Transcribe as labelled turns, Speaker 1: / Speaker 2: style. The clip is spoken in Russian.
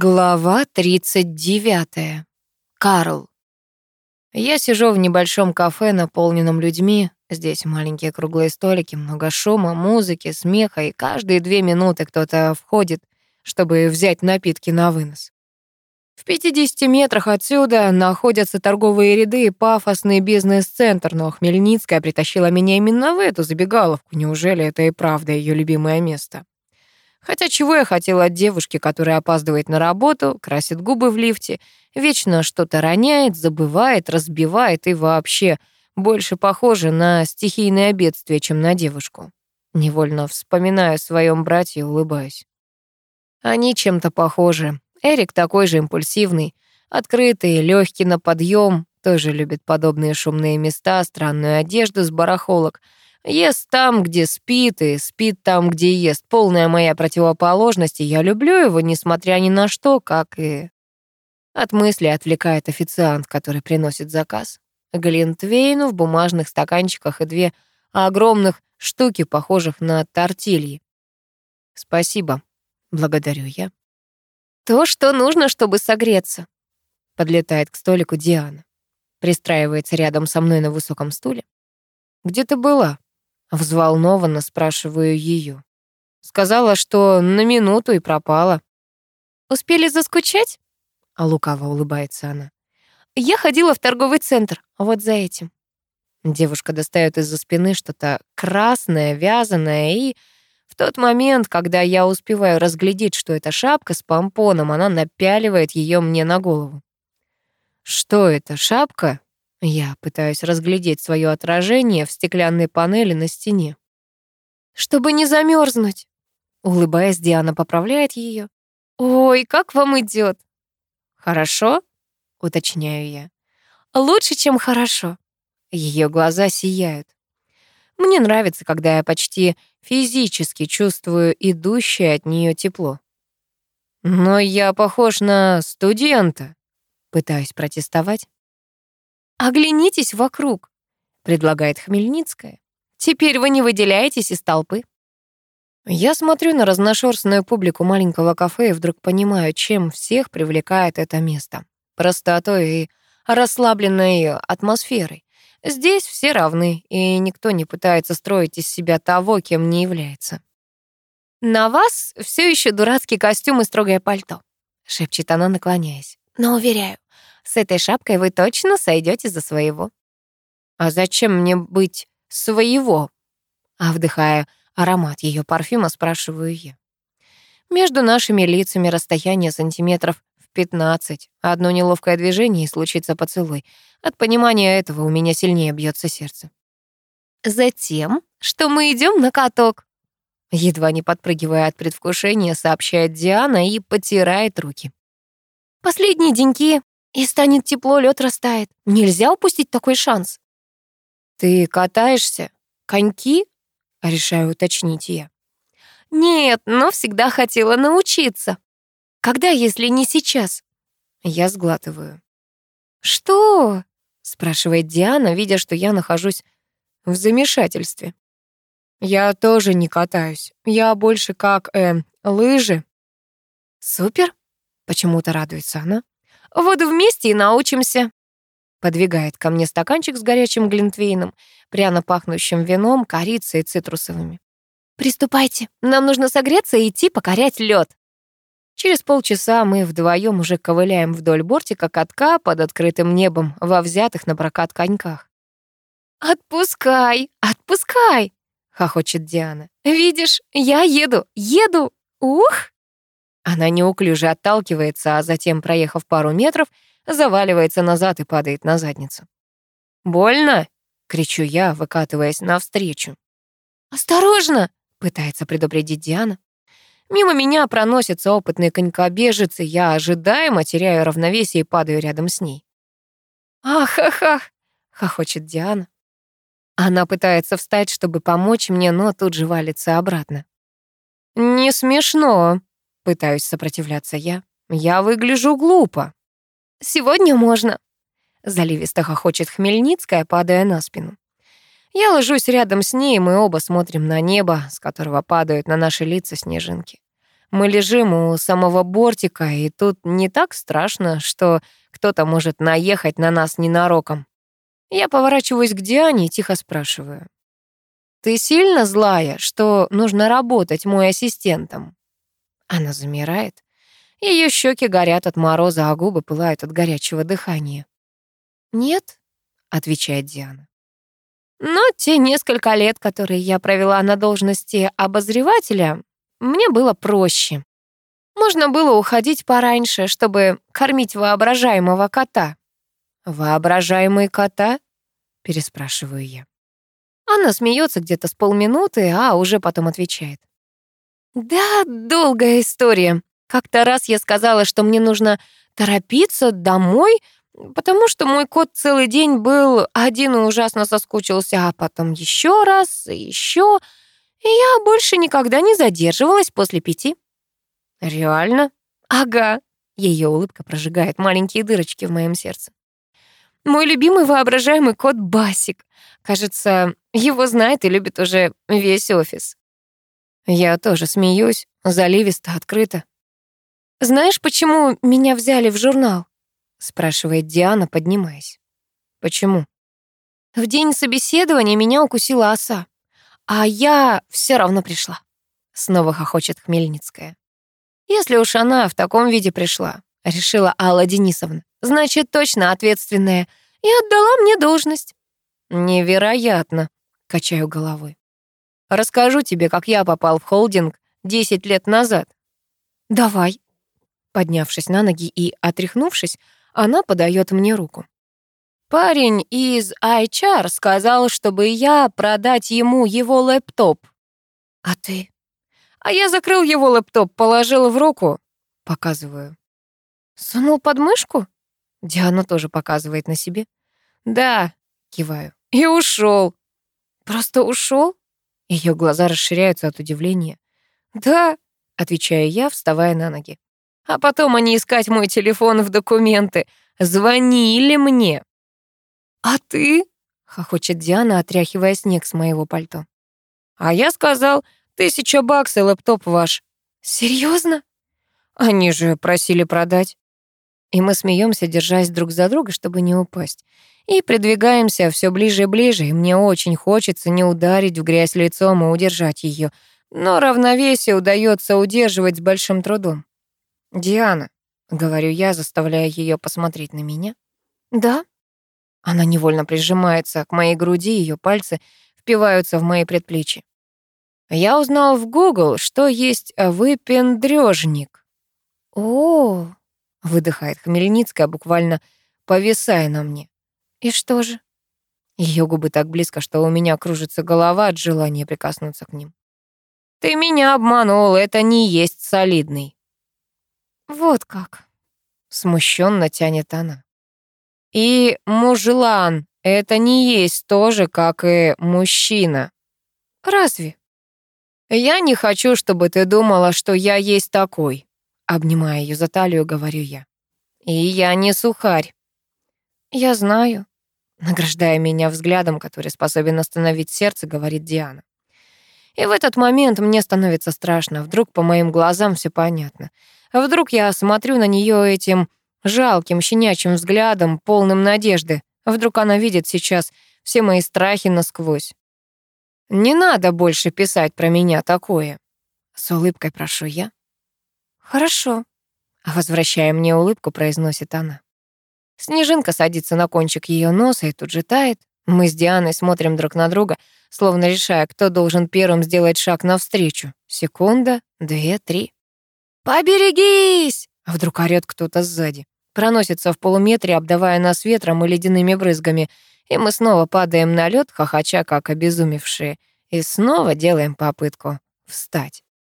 Speaker 1: Глава 39. Карл. Я сижу в небольшом кафе, наполненном людьми. Здесь маленькие круглые столики, много шума, музыки, смеха, и каждые две минуты кто-то входит, чтобы взять напитки на вынос. В 50 метрах отсюда находятся торговые ряды и пафосный бизнес-центр, но Хмельницкая притащила меня именно в эту забегаловку. Неужели это и правда ее любимое место? Хотя чего я хотела от девушки, которая опаздывает на работу, красит губы в лифте, вечно что-то роняет, забывает, разбивает и вообще больше похожа на стихийное бедствие, чем на девушку. Невольно вспоминаю о своем брате и улыбаюсь. Они чем-то похожи. Эрик такой же импульсивный, открытый, легкий на подъем, тоже любит подобные шумные места, странную одежду с барахолок — Ест там, где спит, и спит там, где ест. Полная моя противоположность, и я люблю его, несмотря ни на что, как и... От мысли отвлекает официант, который приносит заказ. Глинтвейну в бумажных стаканчиках и две огромных штуки, похожих на тортильи. «Спасибо», — благодарю я. «То, что нужно, чтобы согреться», — подлетает к столику Диана. Пристраивается рядом со мной на высоком стуле. «Где ты была?» Взволнованно спрашиваю ее. Сказала, что на минуту и пропала. «Успели заскучать?» А лукаво улыбается она. «Я ходила в торговый центр, вот за этим». Девушка достает из-за спины что-то красное, вязаное, и в тот момент, когда я успеваю разглядеть, что это шапка с помпоном, она напяливает ее мне на голову. «Что это, шапка?» Я пытаюсь разглядеть свое отражение в стеклянной панели на стене. «Чтобы не замерзнуть!» Улыбаясь, Диана поправляет ее. «Ой, как вам идет? «Хорошо?» — уточняю я. «Лучше, чем хорошо». Ее глаза сияют. Мне нравится, когда я почти физически чувствую идущее от нее тепло. Но я похож на студента. Пытаюсь протестовать. «Оглянитесь вокруг», — предлагает Хмельницкая. «Теперь вы не выделяетесь из толпы». Я смотрю на разношерстную публику маленького кафе и вдруг понимаю, чем всех привлекает это место. Простотой и расслабленной атмосферой. Здесь все равны, и никто не пытается строить из себя того, кем не является. «На вас все еще дурацкий костюм и строгое пальто», — шепчет она, наклоняясь. «Но, уверяю, с этой шапкой вы точно сойдете за своего. А зачем мне быть своего? А вдыхая аромат ее парфюма, спрашиваю я. Между нашими лицами расстояние сантиметров в 15. Одно неловкое движение и случится поцелуй. От понимания этого у меня сильнее бьется сердце. Затем, что мы идем на каток. Едва не подпрыгивая от предвкушения, сообщает Диана и потирает руки. Последние деньки и станет тепло, лед растает. Нельзя упустить такой шанс. Ты катаешься? Коньки? Решаю уточнить я. Нет, но всегда хотела научиться. Когда, если не сейчас? Я сглатываю. Что? спрашивает Диана, видя, что я нахожусь в замешательстве. Я тоже не катаюсь. Я больше как, э, лыжи. Супер, почему-то радуется она. Вот вместе и научимся. Подвигает ко мне стаканчик с горячим глинтвейном, пряно пахнущим вином, корицей и цитрусовыми. «Приступайте, нам нужно согреться и идти покорять лед. Через полчаса мы вдвоем уже ковыляем вдоль бортика катка под открытым небом во взятых на прокат коньках. «Отпускай, отпускай!» — хохочет Диана. «Видишь, я еду, еду! Ух!» Она неуклюже отталкивается, а затем, проехав пару метров, заваливается назад и падает на задницу. «Больно?» — кричу я, выкатываясь навстречу. «Осторожно!» — пытается предупредить Диана. Мимо меня проносится опытный конькобежец, и я ожидаемо теряю равновесие и падаю рядом с ней. «Ах-ах-ах!» — хохочет Диана. Она пытается встать, чтобы помочь мне, но тут же валится обратно. «Не смешно», Пытаюсь сопротивляться я. Я выгляжу глупо. Сегодня можно. Заливисто хохочет Хмельницкая, падая на спину. Я ложусь рядом с ней, и мы оба смотрим на небо, с которого падают на наши лица снежинки. Мы лежим у самого бортика, и тут не так страшно, что кто-то может наехать на нас ненароком. Я поворачиваюсь к Диане и тихо спрашиваю. «Ты сильно злая, что нужно работать мой ассистентом?» Она замирает. Ее щеки горят от мороза, а губы пылают от горячего дыхания. «Нет», — отвечает Диана. «Но те несколько лет, которые я провела на должности обозревателя, мне было проще. Можно было уходить пораньше, чтобы кормить воображаемого кота». «Воображаемый кота?» — переспрашиваю я. Она смеется где-то с полминуты, а уже потом отвечает. «Да, долгая история. Как-то раз я сказала, что мне нужно торопиться домой, потому что мой кот целый день был один и ужасно соскучился, а потом еще раз, и еще, и я больше никогда не задерживалась после пяти. Реально? Ага. Ее улыбка прожигает маленькие дырочки в моем сердце. Мой любимый воображаемый кот Басик. Кажется, его знает и любит уже весь офис. Я тоже смеюсь, заливисто, открыто. «Знаешь, почему меня взяли в журнал?» — спрашивает Диана, поднимаясь. «Почему?» «В день собеседования меня укусила оса, а я все равно пришла». Снова хохочет Хмельницкая. «Если уж она в таком виде пришла», — решила Алла Денисовна, «значит, точно ответственная, и отдала мне должность». «Невероятно», — качаю головой. «Расскажу тебе, как я попал в холдинг 10 лет назад». «Давай», Поднявшись на ноги и отряхнувшись, она подает мне руку. Парень из HR сказал, чтобы я продать ему его лэптоп. А ты? А я закрыл его лэптоп, положил в руку. Показываю. Сунул под мышку? Диана тоже показывает на себе. Да, киваю. И ушел. Просто ушел? Ее глаза расширяются от удивления. Да, отвечаю я, вставая на ноги. А потом они искать мой телефон в документы. Звонили мне. «А ты?» — хохочет Диана, отряхивая снег с моего пальто. «А я сказал, тысяча баксов лэптоп ваш». «Серьезно?» «Они же просили продать». И мы смеемся, держась друг за друга, чтобы не упасть. И придвигаемся все ближе и ближе, и мне очень хочется не ударить в грязь лицом и удержать ее, но равновесие удается удерживать с большим трудом. «Диана», — говорю я, заставляя ее посмотреть на меня. «Да?» Она невольно прижимается к моей груди, ее пальцы впиваются в мои предплечья. Я узнал в Google, что есть выпендрёжник. О, выдыхает Хмельницкая, буквально повисая на мне. И что же? Ее губы так близко, что у меня кружится голова от желания прикоснуться к ним. Ты меня обманул, это не есть солидный. «Вот как», — смущенно тянет она. «И мужлан — это не есть тоже, как и мужчина». «Разве?» «Я не хочу, чтобы ты думала, что я есть такой», — обнимая ее за талию, говорю я. «И я не сухарь». «Я знаю», — награждая меня взглядом, который способен остановить сердце, говорит Диана. И в этот момент мне становится страшно. Вдруг по моим глазам все понятно. А вдруг я смотрю на нее этим жалким, щенячьим взглядом, полным надежды. Вдруг она видит сейчас все мои страхи насквозь. Не надо больше писать про меня такое. С улыбкой прошу я. Хорошо. Возвращая мне улыбку, произносит она. Снежинка садится на кончик ее носа и тут же тает. Мы с Дианой смотрим друг на друга, словно решая, кто должен первым сделать шаг навстречу. Секунда, две, три. «Поберегись!» — вдруг орёт кто-то сзади. Проносится в полуметре, обдавая нас ветром и ледяными брызгами, и мы снова падаем на лед, хохоча, как обезумевшие, и снова делаем попытку встать.